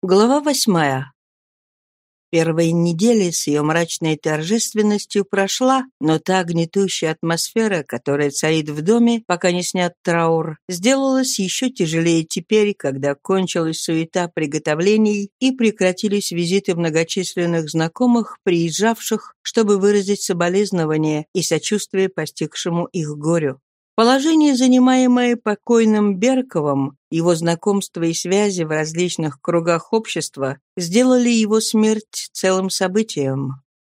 Глава восьмая. Первая неделя с ее мрачной торжественностью прошла, но та гнетущая атмосфера, которая царит в доме, пока не снят траур, сделалась еще тяжелее теперь, когда кончилась суета приготовлений и прекратились визиты многочисленных знакомых, приезжавших, чтобы выразить соболезнование и сочувствие постигшему их горю. Положение, занимаемое покойным Берковым, его знакомства и связи в различных кругах общества сделали его смерть целым событием.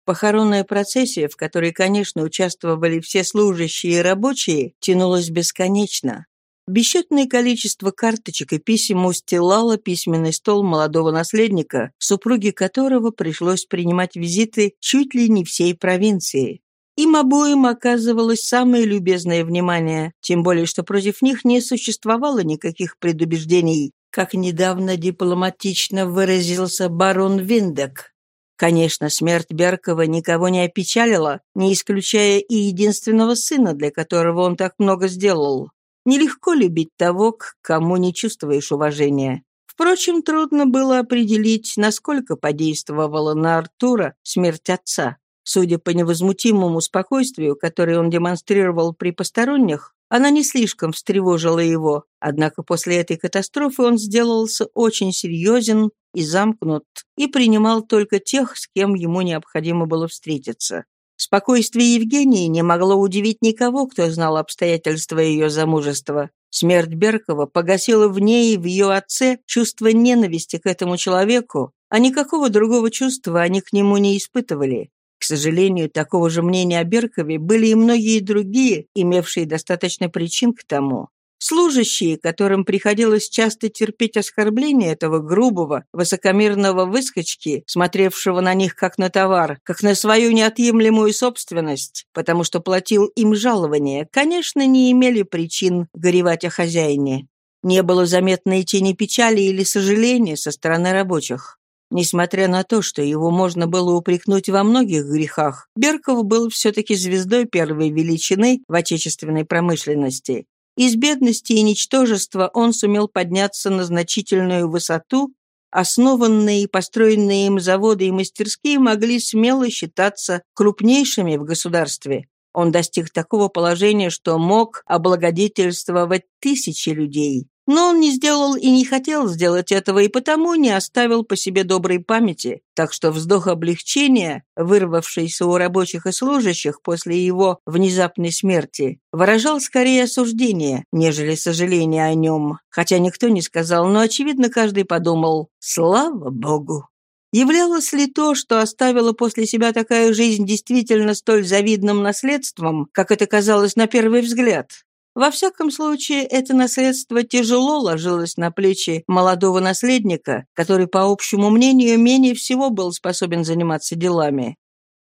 Похоронная процессия, в которой, конечно, участвовали все служащие и рабочие, тянулась бесконечно. Бесчетное количество карточек и писем устилало письменный стол молодого наследника, супруге которого пришлось принимать визиты чуть ли не всей провинции. Им обоим оказывалось самое любезное внимание, тем более что против них не существовало никаких предубеждений, как недавно дипломатично выразился барон Виндек. Конечно, смерть Беркова никого не опечалила, не исключая и единственного сына, для которого он так много сделал. Нелегко любить того, к кому не чувствуешь уважения. Впрочем, трудно было определить, насколько подействовала на Артура смерть отца. Судя по невозмутимому спокойствию, которое он демонстрировал при посторонних, она не слишком встревожила его, однако после этой катастрофы он сделался очень серьезен и замкнут, и принимал только тех, с кем ему необходимо было встретиться. Спокойствие Евгении не могло удивить никого, кто знал обстоятельства ее замужества. Смерть Беркова погасила в ней и в ее отце чувство ненависти к этому человеку, а никакого другого чувства они к нему не испытывали. Сожалению, такого же мнения о Беркове были и многие другие, имевшие достаточно причин к тому. Служащие, которым приходилось часто терпеть оскорбления этого грубого, высокомерного выскочки, смотревшего на них как на товар, как на свою неотъемлемую собственность, потому что платил им жалование, конечно, не имели причин горевать о хозяине. Не было заметной тени печали или сожаления со стороны рабочих. Несмотря на то, что его можно было упрекнуть во многих грехах, Берков был все-таки звездой первой величины в отечественной промышленности. Из бедности и ничтожества он сумел подняться на значительную высоту, основанные и построенные им заводы и мастерские могли смело считаться крупнейшими в государстве. Он достиг такого положения, что мог облагодетельствовать тысячи людей. Но он не сделал и не хотел сделать этого, и потому не оставил по себе доброй памяти, так что вздох облегчения, вырвавшийся у рабочих и служащих после его внезапной смерти, выражал скорее осуждение, нежели сожаление о нем, хотя никто не сказал, но, очевидно, каждый подумал «Слава Богу!». Являлось ли то, что оставила после себя такая жизнь действительно столь завидным наследством, как это казалось на первый взгляд? Во всяком случае, это наследство тяжело ложилось на плечи молодого наследника, который, по общему мнению, менее всего был способен заниматься делами.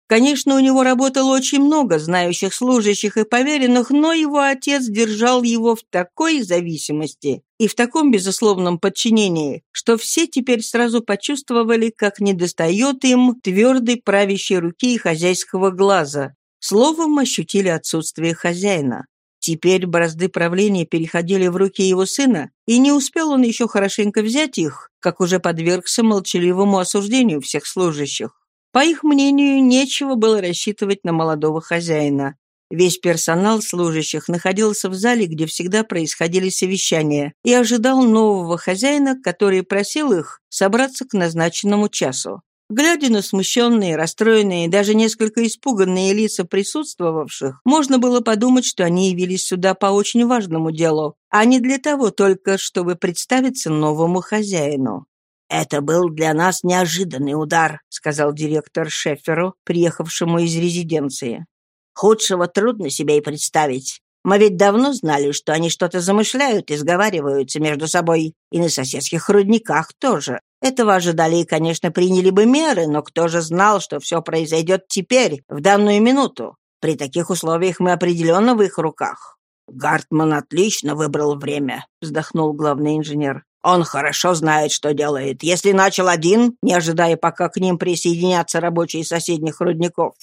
Конечно, у него работало очень много знающих служащих и поверенных, но его отец держал его в такой зависимости и в таком безусловном подчинении, что все теперь сразу почувствовали, как недостает им твердой правящей руки и хозяйского глаза. Словом, ощутили отсутствие хозяина. Теперь бразды правления переходили в руки его сына, и не успел он еще хорошенько взять их, как уже подвергся молчаливому осуждению всех служащих. По их мнению, нечего было рассчитывать на молодого хозяина. Весь персонал служащих находился в зале, где всегда происходили совещания, и ожидал нового хозяина, который просил их собраться к назначенному часу. Глядя на смущенные, расстроенные, даже несколько испуганные лица присутствовавших, можно было подумать, что они явились сюда по очень важному делу, а не для того только, чтобы представиться новому хозяину. «Это был для нас неожиданный удар», — сказал директор Шеферу, приехавшему из резиденции. «Худшего трудно себе и представить. Мы ведь давно знали, что они что-то замышляют и сговариваются между собой, и на соседских рудниках тоже. Этого ожидали и, конечно, приняли бы меры, но кто же знал, что все произойдет теперь, в данную минуту? При таких условиях мы определенно в их руках. «Гартман отлично выбрал время», — вздохнул главный инженер. «Он хорошо знает, что делает. Если начал один, не ожидая, пока к ним присоединятся рабочие соседних рудников.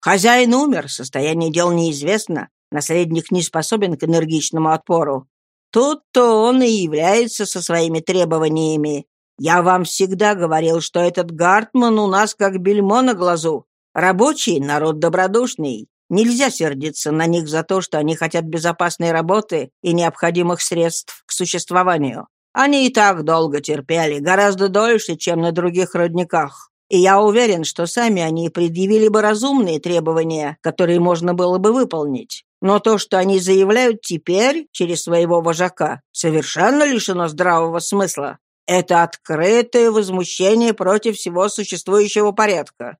Хозяин умер, состояние дел неизвестно, наследник не способен к энергичному отпору. Тут-то он и является со своими требованиями. Я вам всегда говорил, что этот Гартман у нас как бельмо на глазу. Рабочий — народ добродушный. Нельзя сердиться на них за то, что они хотят безопасной работы и необходимых средств к существованию. Они и так долго терпели, гораздо дольше, чем на других родниках. И я уверен, что сами они предъявили бы разумные требования, которые можно было бы выполнить. Но то, что они заявляют теперь, через своего вожака, совершенно лишено здравого смысла. Это открытое возмущение против всего существующего порядка.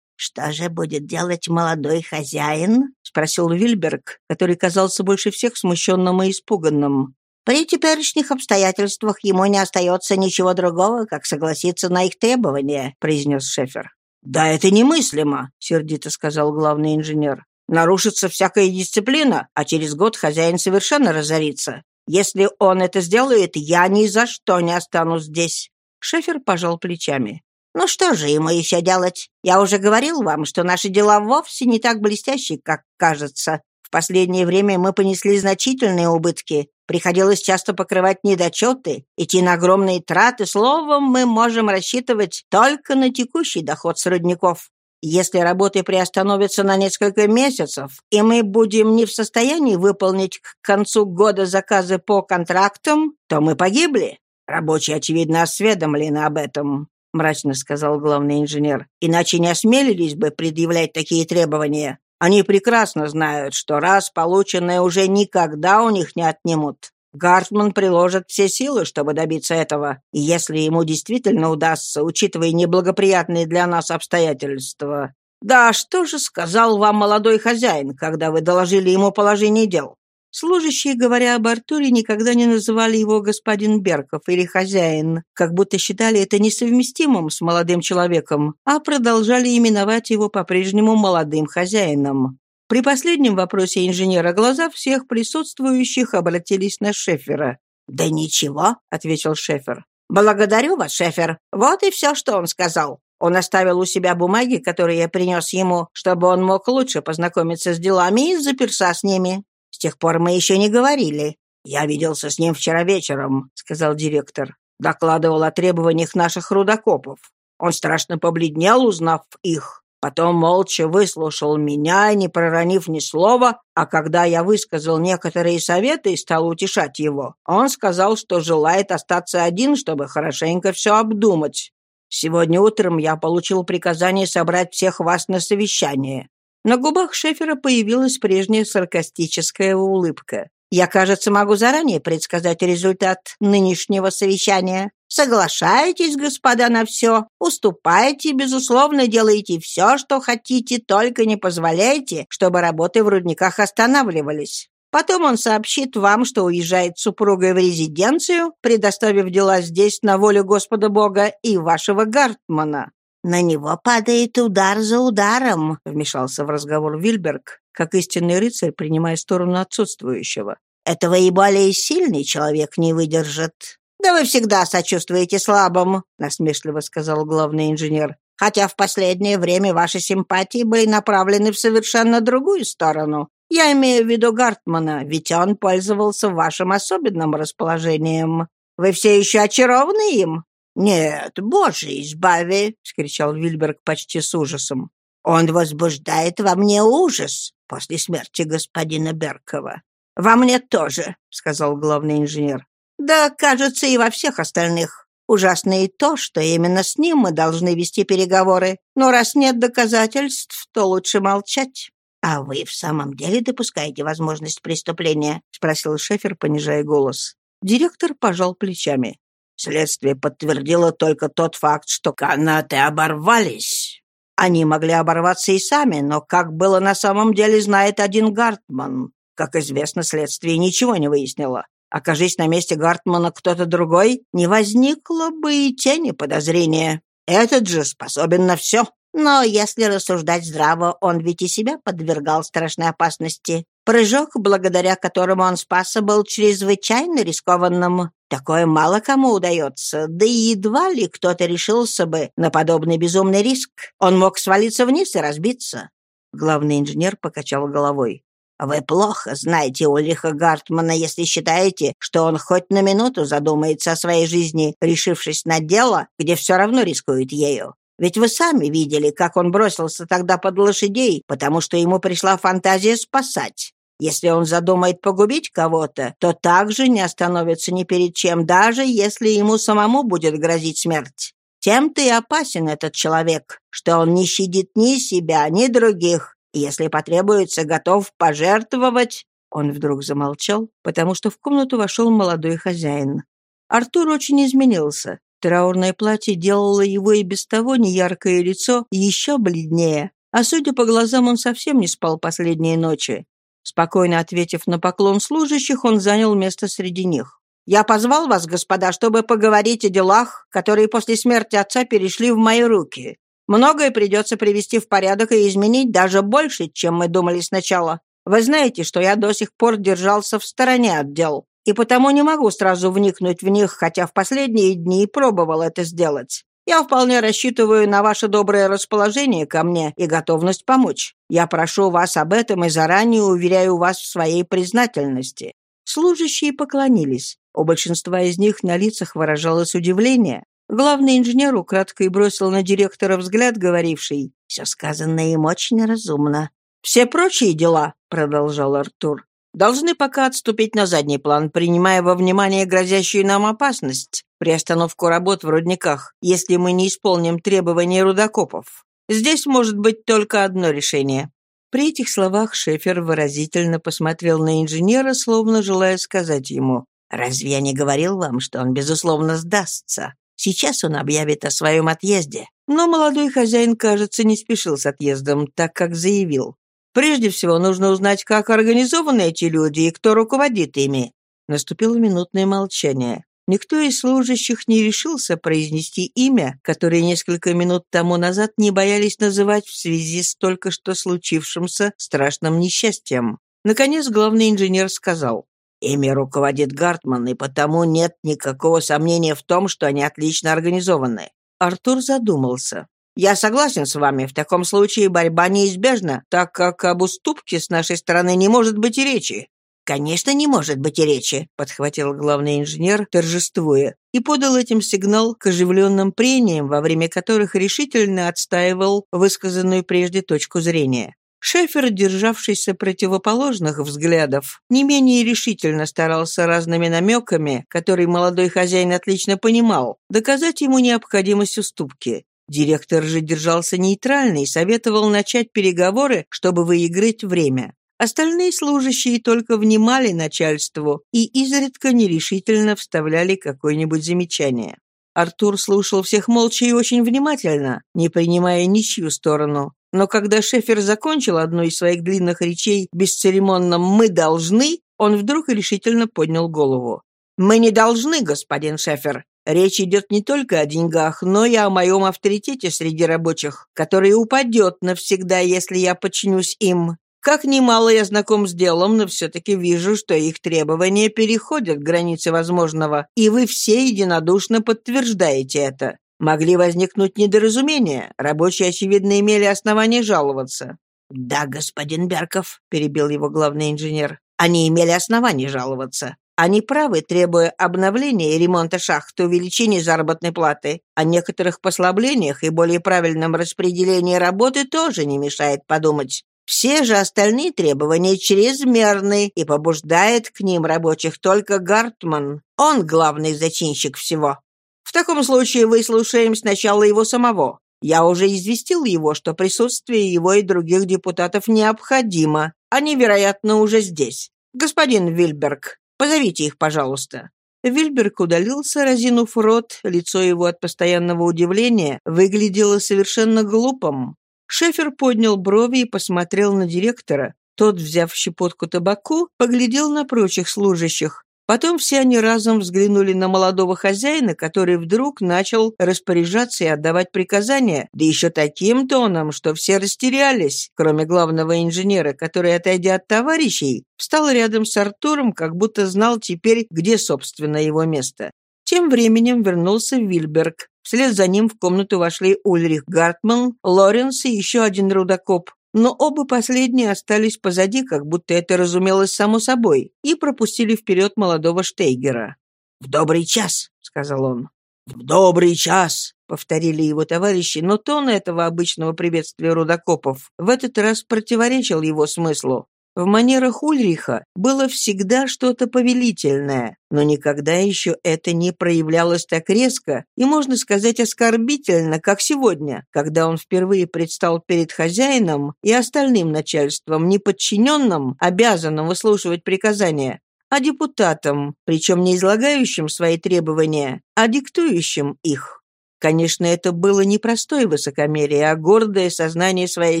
«Что же будет делать молодой хозяин?» — спросил Вильберг, который казался больше всех смущенным и испуганным. «При теперешних обстоятельствах ему не остается ничего другого, как согласиться на их требования», — произнес Шефер. «Да это немыслимо», — сердито сказал главный инженер. «Нарушится всякая дисциплина, а через год хозяин совершенно разорится. Если он это сделает, я ни за что не останусь здесь». Шефер пожал плечами. Ну что же ему еще делать? Я уже говорил вам, что наши дела вовсе не так блестящие, как кажется. В последнее время мы понесли значительные убытки. Приходилось часто покрывать недочеты, идти на огромные траты. Словом, мы можем рассчитывать только на текущий доход с рудников. Если работы приостановятся на несколько месяцев, и мы будем не в состоянии выполнить к концу года заказы по контрактам, то мы погибли. Рабочие, очевидно, осведомлены об этом мрачно сказал главный инженер. «Иначе не осмелились бы предъявлять такие требования. Они прекрасно знают, что раз полученное уже никогда у них не отнимут. Гартман приложит все силы, чтобы добиться этого. И если ему действительно удастся, учитывая неблагоприятные для нас обстоятельства. Да, что же сказал вам молодой хозяин, когда вы доложили ему положение дел? Служащие, говоря об Артуре, никогда не называли его господин Берков или хозяин, как будто считали это несовместимым с молодым человеком, а продолжали именовать его по-прежнему молодым хозяином. При последнем вопросе инженера глаза всех присутствующих обратились на Шефера. «Да ничего», — ответил Шефер. «Благодарю вас, Шефер. Вот и все, что он сказал. Он оставил у себя бумаги, которые я принес ему, чтобы он мог лучше познакомиться с делами и заперся с ними. С тех пор мы еще не говорили. Я виделся с ним вчера вечером, сказал директор. Докладывал о требованиях наших рудокопов. Он страшно побледнел, узнав их. Потом молча выслушал меня, не проронив ни слова, а когда я высказал некоторые советы и стал утешать его, он сказал, что желает остаться один, чтобы хорошенько все обдумать. Сегодня утром я получил приказание собрать всех вас на совещание. На губах Шефера появилась прежняя саркастическая улыбка. «Я, кажется, могу заранее предсказать результат нынешнего совещания. Соглашаетесь, господа, на все, уступаете, безусловно, делаете все, что хотите, только не позволяйте, чтобы работы в рудниках останавливались. Потом он сообщит вам, что уезжает с супругой в резиденцию, предоставив дела здесь на волю Господа Бога и вашего Гартмана. «На него падает удар за ударом», — вмешался в разговор Вильберг, как истинный рыцарь, принимая сторону отсутствующего. «Этого и более сильный человек не выдержит». «Да вы всегда сочувствуете слабым», — насмешливо сказал главный инженер. «Хотя в последнее время ваши симпатии были направлены в совершенно другую сторону. Я имею в виду Гартмана, ведь он пользовался вашим особенным расположением. Вы все еще очарованы им?» «Нет, боже избави!» — скричал Вильберг почти с ужасом. «Он возбуждает во мне ужас после смерти господина Беркова». «Во мне тоже», — сказал главный инженер. «Да, кажется, и во всех остальных. Ужасно и то, что именно с ним мы должны вести переговоры. Но раз нет доказательств, то лучше молчать». «А вы в самом деле допускаете возможность преступления?» — спросил Шефер, понижая голос. Директор пожал плечами. Следствие подтвердило только тот факт, что канаты оборвались. Они могли оборваться и сами, но как было на самом деле, знает один Гартман. Как известно, следствие ничего не выяснило. Окажись на месте Гартмана кто-то другой, не возникло бы и тени подозрения. Этот же способен на все. Но если рассуждать здраво, он ведь и себя подвергал страшной опасности. Прыжок, благодаря которому он спасся, был чрезвычайно рискованным. Такое мало кому удается, да и едва ли кто-то решился бы на подобный безумный риск. Он мог свалиться вниз и разбиться. Главный инженер покачал головой. Вы плохо знаете Ульриха Гартмана, если считаете, что он хоть на минуту задумается о своей жизни, решившись на дело, где все равно рискует ею. Ведь вы сами видели, как он бросился тогда под лошадей, потому что ему пришла фантазия спасать. Если он задумает погубить кого-то, то также не остановится ни перед чем, даже если ему самому будет грозить смерть. Тем-то и опасен этот человек, что он не щадит ни себя, ни других, если потребуется, готов пожертвовать...» Он вдруг замолчал, потому что в комнату вошел молодой хозяин. Артур очень изменился. Траурное платье делало его и без того неяркое лицо еще бледнее, а судя по глазам, он совсем не спал последние ночи. Спокойно ответив на поклон служащих, он занял место среди них. «Я позвал вас, господа, чтобы поговорить о делах, которые после смерти отца перешли в мои руки. Многое придется привести в порядок и изменить даже больше, чем мы думали сначала. Вы знаете, что я до сих пор держался в стороне от дел, и потому не могу сразу вникнуть в них, хотя в последние дни пробовал это сделать. Я вполне рассчитываю на ваше доброе расположение ко мне и готовность помочь. Я прошу вас об этом и заранее уверяю вас в своей признательности». Служащие поклонились. У большинства из них на лицах выражалось удивление. Главный инженер украдкой бросил на директора взгляд, говоривший «Все сказанное им очень разумно». «Все прочие дела», — продолжал Артур, «должны пока отступить на задний план, принимая во внимание грозящую нам опасность приостановку работ в рудниках, если мы не исполним требования рудокопов. Здесь может быть только одно решение». При этих словах Шефер выразительно посмотрел на инженера, словно желая сказать ему, «Разве я не говорил вам, что он, безусловно, сдастся? Сейчас он объявит о своем отъезде». Но молодой хозяин, кажется, не спешил с отъездом, так как заявил. «Прежде всего нужно узнать, как организованы эти люди и кто руководит ими». Наступило минутное молчание. Никто из служащих не решился произнести имя, которое несколько минут тому назад не боялись называть в связи с только что случившимся страшным несчастьем. Наконец главный инженер сказал, «Ими руководит Гартман, и потому нет никакого сомнения в том, что они отлично организованы». Артур задумался. «Я согласен с вами, в таком случае борьба неизбежна, так как об уступке с нашей стороны не может быть и речи. «Конечно, не может быть и речи», — подхватил главный инженер, торжествуя, и подал этим сигнал к оживленным прениям, во время которых решительно отстаивал высказанную прежде точку зрения. Шефер, державшийся противоположных взглядов, не менее решительно старался разными намеками, которые молодой хозяин отлично понимал, доказать ему необходимость уступки. Директор же держался нейтрально и советовал начать переговоры, чтобы выиграть время. Остальные служащие только внимали начальству и изредка нерешительно вставляли какое-нибудь замечание. Артур слушал всех молча и очень внимательно, не принимая ничью сторону. Но когда Шефер закончил одну из своих длинных речей бесцеремонным «мы должны», он вдруг решительно поднял голову. «Мы не должны, господин Шефер. Речь идет не только о деньгах, но и о моем авторитете среди рабочих, который упадет навсегда, если я подчинюсь им. Как немало я знаком с делом, но все-таки вижу, что их требования переходят границы возможного, и вы все единодушно подтверждаете это. Могли возникнуть недоразумения. Рабочие, очевидно, имели основания жаловаться. «Да, господин Берков», — перебил его главный инженер, — «они имели основания жаловаться. Они правы, требуя обновления и ремонта шахт, увеличения заработной платы. О некоторых послаблениях и более правильном распределении работы тоже не мешает подумать. Все же остальные требования чрезмерны, и побуждает к ним рабочих только Гартман. Он главный зачинщик всего. В таком случае выслушаем сначала его самого. Я уже известил его, что присутствие его и других депутатов необходимо. Они, вероятно, уже здесь. Господин Вильберг, позовите их, пожалуйста». Вильберг удалился, разинув рот, лицо его от постоянного удивления выглядело совершенно глупым. Шефер поднял брови и посмотрел на директора. Тот, взяв щепотку табаку, поглядел на прочих служащих. Потом все они разом взглянули на молодого хозяина, который вдруг начал распоряжаться и отдавать приказания, да еще таким тоном, что все растерялись, кроме главного инженера, который, отойдя от товарищей, встал рядом с Артуром, как будто знал теперь, где, собственно, его место. Тем временем вернулся Вильберг. Вслед за ним в комнату вошли Ульрих Гартман, Лоренс и еще один рудокоп. Но оба последние остались позади, как будто это разумелось само собой, и пропустили вперед молодого Штейгера. «В добрый час», — сказал он. «В добрый час», — повторили его товарищи, но тон этого обычного приветствия рудокопов в этот раз противоречил его смыслу. В манерах Ульриха было всегда что-то повелительное, но никогда еще это не проявлялось так резко и, можно сказать, оскорбительно, как сегодня, когда он впервые предстал перед хозяином и остальным начальством, не подчиненным, обязанным выслушивать приказания, а депутатом, причем не излагающим свои требования, а диктующим их. Конечно, это было не простое высокомерие, а гордое сознание своей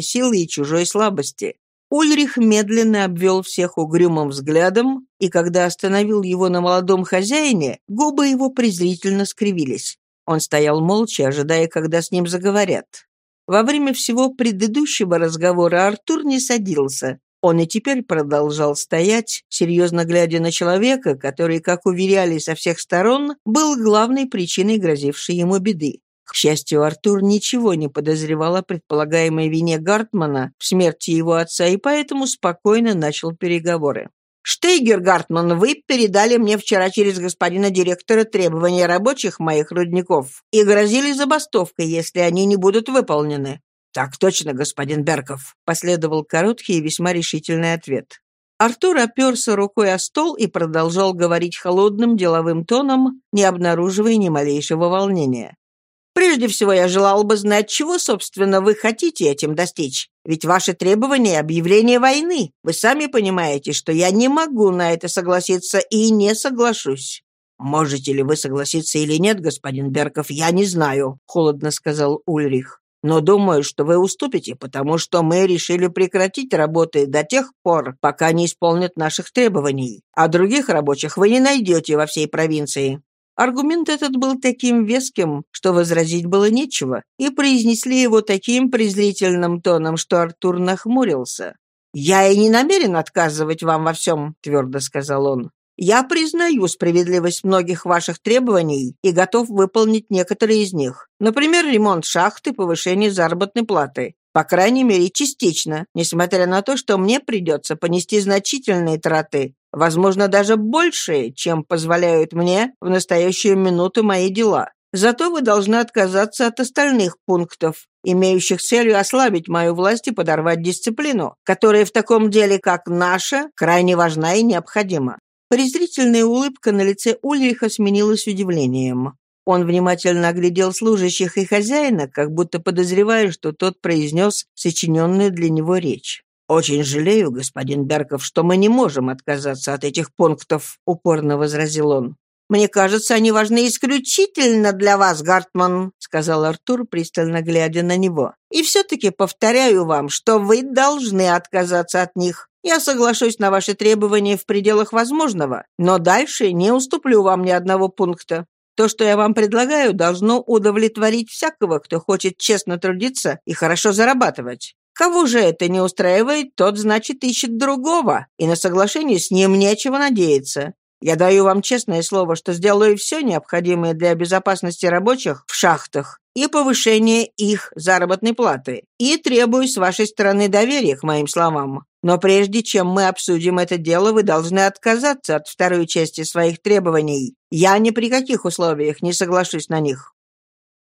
силы и чужой слабости. Ульрих медленно обвел всех угрюмым взглядом, и когда остановил его на молодом хозяине, губы его презрительно скривились. Он стоял молча, ожидая, когда с ним заговорят. Во время всего предыдущего разговора Артур не садился. Он и теперь продолжал стоять, серьезно глядя на человека, который, как уверяли со всех сторон, был главной причиной грозившей ему беды. К счастью, Артур ничего не подозревал о предполагаемой вине Гартмана в смерти его отца и поэтому спокойно начал переговоры. «Штейгер Гартман, вы передали мне вчера через господина директора требования рабочих моих рудников и грозили забастовкой, если они не будут выполнены». «Так точно, господин Берков», — последовал короткий и весьма решительный ответ. Артур оперся рукой о стол и продолжал говорить холодным деловым тоном, не обнаруживая ни малейшего волнения. Прежде всего, я желал бы знать, чего, собственно, вы хотите этим достичь. Ведь ваши требования — объявление войны. Вы сами понимаете, что я не могу на это согласиться и не соглашусь». «Можете ли вы согласиться или нет, господин Берков, я не знаю», — холодно сказал Ульрих. «Но думаю, что вы уступите, потому что мы решили прекратить работы до тех пор, пока не исполнят наших требований. А других рабочих вы не найдете во всей провинции. Аргумент этот был таким веским, что возразить было нечего, и произнесли его таким презрительным тоном, что Артур нахмурился. «Я и не намерен отказывать вам во всем», — твердо сказал он. «Я признаю справедливость многих ваших требований и готов выполнить некоторые из них. Например, ремонт шахты, повышение заработной платы. По крайней мере, частично, несмотря на то, что мне придется понести значительные траты, возможно, даже большие, чем позволяют мне в настоящую минуту мои дела. Зато вы должны отказаться от остальных пунктов, имеющих целью ослабить мою власть и подорвать дисциплину, которая в таком деле, как наша, крайне важна и необходима». Презрительная улыбка на лице Ульриха сменилась удивлением. Он внимательно оглядел служащих и хозяина, как будто подозревая, что тот произнес сочиненную для него речь. «Очень жалею, господин Берков, что мы не можем отказаться от этих пунктов», — упорно возразил он. «Мне кажется, они важны исключительно для вас, Гартман», — сказал Артур, пристально глядя на него. «И все-таки повторяю вам, что вы должны отказаться от них. Я соглашусь на ваши требования в пределах возможного, но дальше не уступлю вам ни одного пункта. То, что я вам предлагаю, должно удовлетворить всякого, кто хочет честно трудиться и хорошо зарабатывать. Кого же это не устраивает, тот, значит, ищет другого, и на соглашение с ним нечего надеяться. Я даю вам честное слово, что сделаю все необходимое для безопасности рабочих в шахтах и повышения их заработной платы, и требую с вашей стороны доверия к моим словам. Но прежде чем мы обсудим это дело, вы должны отказаться от второй части своих требований. Я ни при каких условиях не соглашусь на них».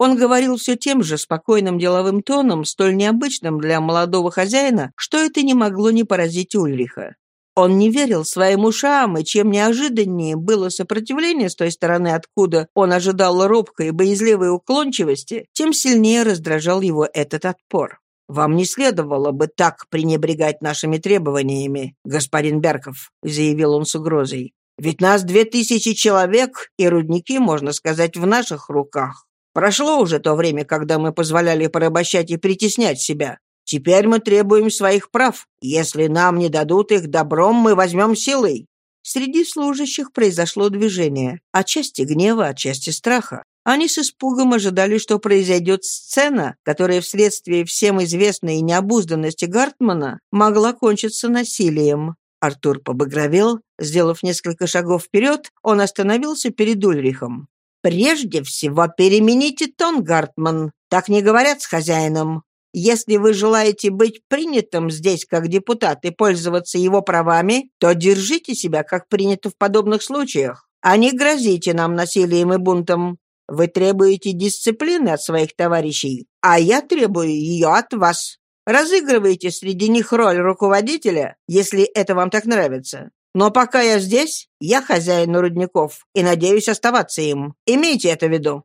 Он говорил все тем же спокойным деловым тоном, столь необычным для молодого хозяина, что это не могло не поразить Ульриха. Он не верил своим ушам, и чем неожиданнее было сопротивление с той стороны, откуда он ожидал робкой и боязливой уклончивости, тем сильнее раздражал его этот отпор. «Вам не следовало бы так пренебрегать нашими требованиями, господин Берков», заявил он с угрозой. «Ведь нас две тысячи человек, и рудники, можно сказать, в наших руках. Прошло уже то время, когда мы позволяли порабощать и притеснять себя. Теперь мы требуем своих прав. Если нам не дадут их добром, мы возьмем силой». Среди служащих произошло движение, отчасти гнева, отчасти страха. Они с испугом ожидали, что произойдет сцена, которая вследствие всем известной необузданности Гартмана могла кончиться насилием. Артур побагровел, сделав несколько шагов вперед, он остановился перед Ульрихом. «Прежде всего перемените тон, Гартман. Так не говорят с хозяином. Если вы желаете быть принятым здесь как депутат и пользоваться его правами, то держите себя, как принято в подобных случаях, а не грозите нам насилием и бунтом. Вы требуете дисциплины от своих товарищей, а я требую ее от вас. Разыгрывайте среди них роль руководителя, если это вам так нравится. Но пока я здесь, я хозяин рудников и надеюсь оставаться им. Имейте это в виду».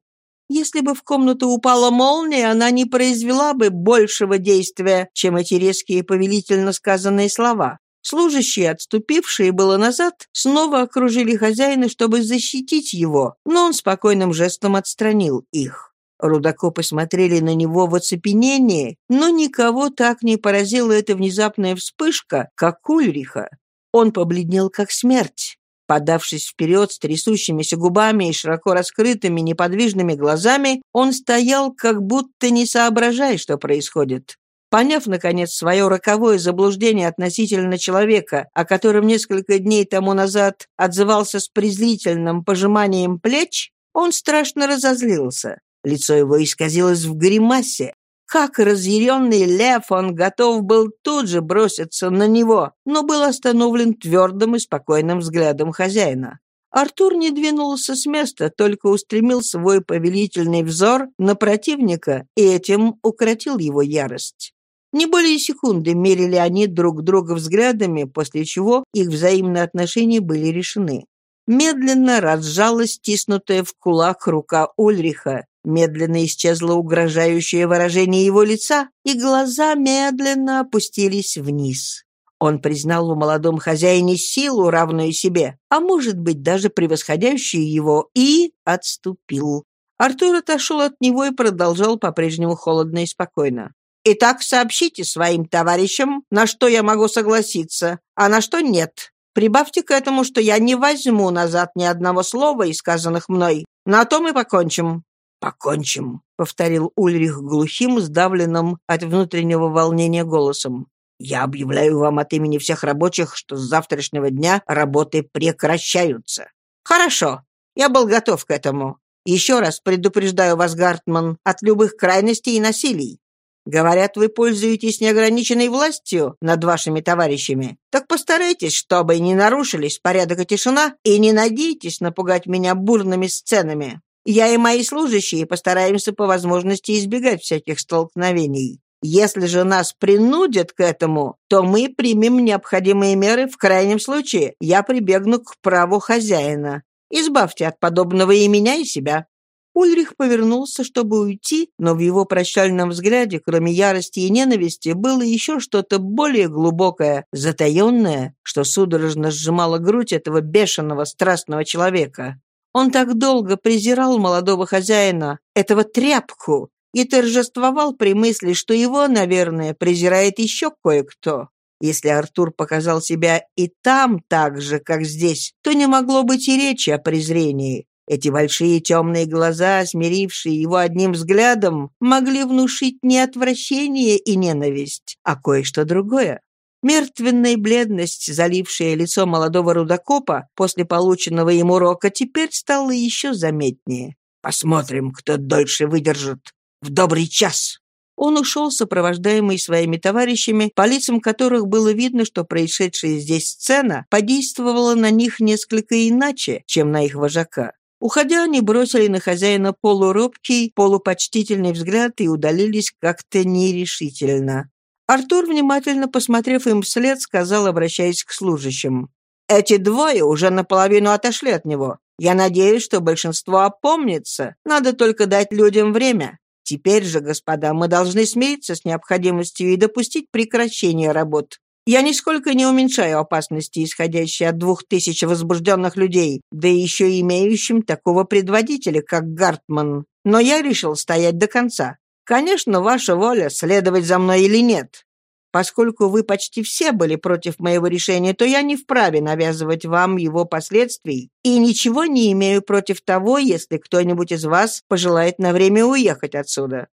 Если бы в комнату упала молния, она не произвела бы большего действия, чем эти резкие повелительно сказанные слова. Служащие, отступившие было назад, снова окружили хозяина, чтобы защитить его, но он спокойным жестом отстранил их. Рудокопы смотрели на него в оцепенении, но никого так не поразила эта внезапная вспышка, как Ульриха. Он побледнел, как смерть. Подавшись вперед с трясущимися губами и широко раскрытыми неподвижными глазами, он стоял, как будто не соображая, что происходит. Поняв, наконец, свое роковое заблуждение относительно человека, о котором несколько дней тому назад отзывался с презрительным пожиманием плеч, он страшно разозлился. Лицо его исказилось в гримасе. Как разъяренный лев, он готов был тут же броситься на него, но был остановлен твердым и спокойным взглядом хозяина. Артур не двинулся с места, только устремил свой повелительный взор на противника и этим укротил его ярость. Не более секунды мерили они друг друга взглядами, после чего их взаимные отношения были решены. Медленно разжалась стиснутая в кулак рука Ульриха, медленно исчезло угрожающее выражение его лица, и глаза медленно опустились вниз. Он признал у молодом хозяине силу, равную себе, а может быть даже превосходящую его, и отступил. Артур отошел от него и продолжал по-прежнему холодно и спокойно. Итак, сообщите своим товарищам, на что я могу согласиться, а на что нет. Прибавьте к этому, что я не возьму назад ни одного слова из сказанных мной. На том и покончим». «Покончим», — повторил Ульрих глухим, сдавленным от внутреннего волнения голосом. «Я объявляю вам от имени всех рабочих, что с завтрашнего дня работы прекращаются». «Хорошо. Я был готов к этому. Еще раз предупреждаю вас, Гартман, от любых крайностей и насилий. Говорят, вы пользуетесь неограниченной властью над вашими товарищами. Так постарайтесь, чтобы не нарушились порядок и тишина, и не надейтесь напугать меня бурными сценами. Я и мои служащие постараемся по возможности избегать всяких столкновений. Если же нас принудят к этому, то мы примем необходимые меры. В крайнем случае я прибегну к праву хозяина. Избавьте от подобного и меня, и себя. Ульрих повернулся, чтобы уйти, но в его прощальном взгляде, кроме ярости и ненависти, было еще что-то более глубокое, затаенное, что судорожно сжимало грудь этого бешеного, страстного человека. Он так долго презирал молодого хозяина, этого тряпку, и торжествовал при мысли, что его, наверное, презирает еще кое-кто. Если Артур показал себя и там так же, как здесь, то не могло быть и речи о презрении. Эти большие темные глаза, смирившие его одним взглядом, могли внушить не отвращение и ненависть, а кое-что другое. Мертвенная бледность, залившая лицо молодого рудокопа после полученного им урока, теперь стала еще заметнее. «Посмотрим, кто дольше выдержит. В добрый час!» Он ушел, сопровождаемый своими товарищами, по лицам которых было видно, что происшедшая здесь сцена подействовала на них несколько иначе, чем на их вожака. Уходя, они бросили на хозяина полуробкий, полупочтительный взгляд и удалились как-то нерешительно. Артур, внимательно посмотрев им вслед, сказал, обращаясь к служащим. «Эти двое уже наполовину отошли от него. Я надеюсь, что большинство опомнится. Надо только дать людям время. Теперь же, господа, мы должны смириться с необходимостью и допустить прекращение работ. Я нисколько не уменьшаю опасности, исходящей от двух тысяч возбужденных людей, да еще имеющим такого предводителя, как Гартман. Но я решил стоять до конца. Конечно, ваша воля, следовать за мной или нет. Поскольку вы почти все были против моего решения, то я не вправе навязывать вам его последствий и ничего не имею против того, если кто-нибудь из вас пожелает на время уехать отсюда».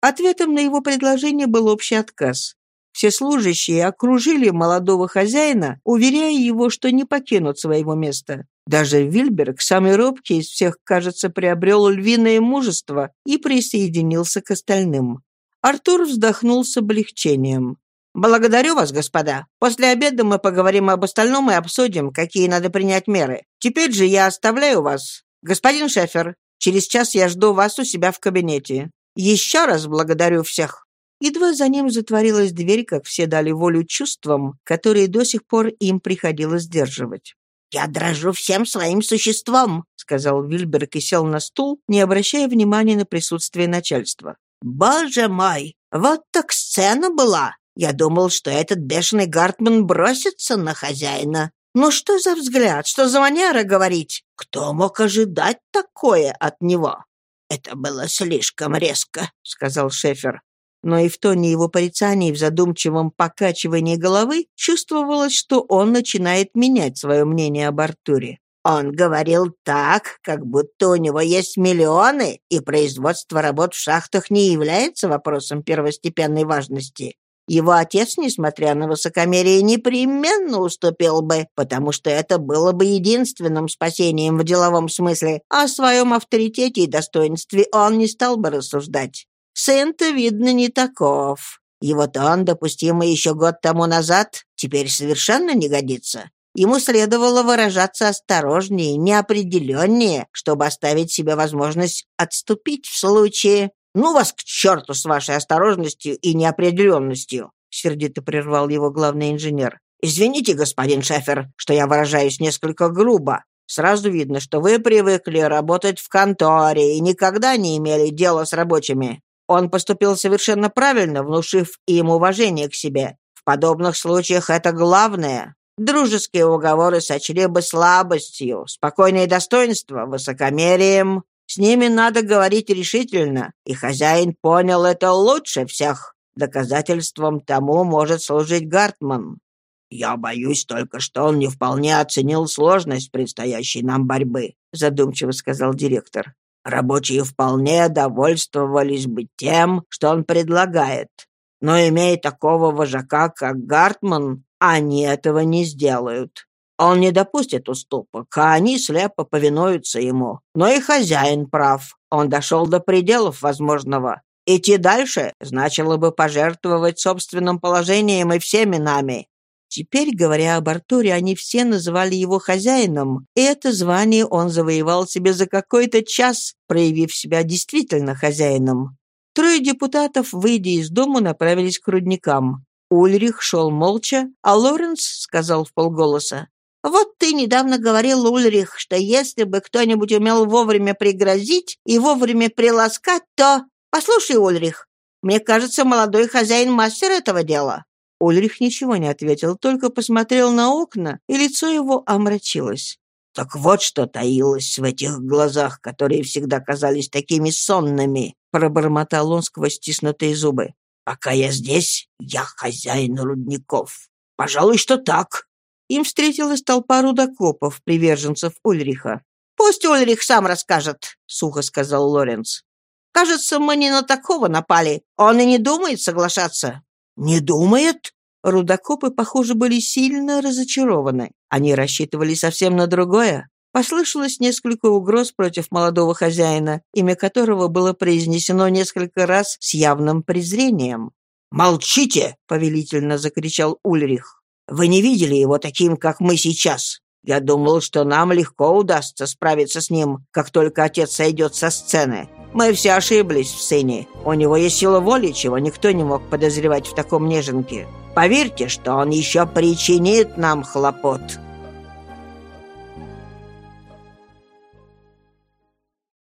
Ответом на его предложение был общий отказ. Все служащие окружили молодого хозяина, уверяя его, что не покинут своего места. Даже Вильберг, самый робкий из всех, кажется, приобрел львиное мужество и присоединился к остальным. Артур вздохнул с облегчением. «Благодарю вас, господа. После обеда мы поговорим об остальном и обсудим, какие надо принять меры. Теперь же я оставляю вас. Господин Шефер, через час я жду вас у себя в кабинете. Еще раз благодарю всех». Едва за ним затворилась дверь, как все дали волю чувствам, которые до сих пор им приходилось сдерживать. «Я дрожу всем своим существом», — сказал Вильберг и сел на стул, не обращая внимания на присутствие начальства. «Боже мой, вот так сцена была! Я думал, что этот бешеный Гартман бросится на хозяина. Ну что за взгляд, что за манера говорить? Кто мог ожидать такое от него?» «Это было слишком резко», — сказал Шефер но и в тоне его порицаний в задумчивом покачивании головы чувствовалось, что он начинает менять свое мнение об Артуре. Он говорил так, как будто у него есть миллионы, и производство работ в шахтах не является вопросом первостепенной важности. Его отец, несмотря на высокомерие, непременно уступил бы, потому что это было бы единственным спасением в деловом смысле. О своем авторитете и достоинстве он не стал бы рассуждать. Сын-то, видно, не таков. Его тон, допустимый еще год тому назад, теперь совершенно не годится. Ему следовало выражаться осторожнее, неопределеннее, чтобы оставить себе возможность отступить в случае... «Ну вас к черту с вашей осторожностью и неопределенностью!» — сердито прервал его главный инженер. «Извините, господин Шефер, что я выражаюсь несколько грубо. Сразу видно, что вы привыкли работать в конторе и никогда не имели дела с рабочими. Он поступил совершенно правильно, внушив им уважение к себе. В подобных случаях это главное. Дружеские уговоры сочли бы слабостью, спокойное достоинство, высокомерием. С ними надо говорить решительно, и хозяин понял это лучше всех. Доказательством тому может служить Гартман. «Я боюсь только, что он не вполне оценил сложность предстоящей нам борьбы», задумчиво сказал директор. Рабочие вполне довольствовались бы тем, что он предлагает. Но имея такого вожака, как Гартман, они этого не сделают. Он не допустит уступок, а они слепо повинуются ему. Но и хозяин прав. Он дошел до пределов возможного. Идти дальше значило бы пожертвовать собственным положением и всеми нами. Теперь, говоря об Артуре, они все называли его хозяином, и это звание он завоевал себе за какой-то час, проявив себя действительно хозяином. Трое депутатов, выйдя из дома, направились к рудникам. Ульрих шел молча, а Лоренс сказал в полголоса. «Вот ты недавно говорил, Ульрих, что если бы кто-нибудь умел вовремя пригрозить и вовремя приласкать, то... Послушай, Ульрих, мне кажется, молодой хозяин мастер этого дела». Ульрих ничего не ответил, только посмотрел на окна, и лицо его омрачилось. «Так вот что таилось в этих глазах, которые всегда казались такими сонными», пробормотал он сквозь стиснутые зубы. «Пока я здесь, я хозяин рудников. Пожалуй, что так». Им встретилась толпа рудокопов, приверженцев Ульриха. «Пусть Ульрих сам расскажет», — сухо сказал Лоренц. «Кажется, мы не на такого напали. Он и не думает соглашаться». «Не думает?» Рудокопы, похоже, были сильно разочарованы. Они рассчитывали совсем на другое. Послышалось несколько угроз против молодого хозяина, имя которого было произнесено несколько раз с явным презрением. «Молчите!» — повелительно закричал Ульрих. «Вы не видели его таким, как мы сейчас. Я думал, что нам легко удастся справиться с ним, как только отец сойдет со сцены. Мы все ошиблись в сыне. У него есть сила воли, чего никто не мог подозревать в таком неженке. Поверьте, что он еще причинит нам хлопот».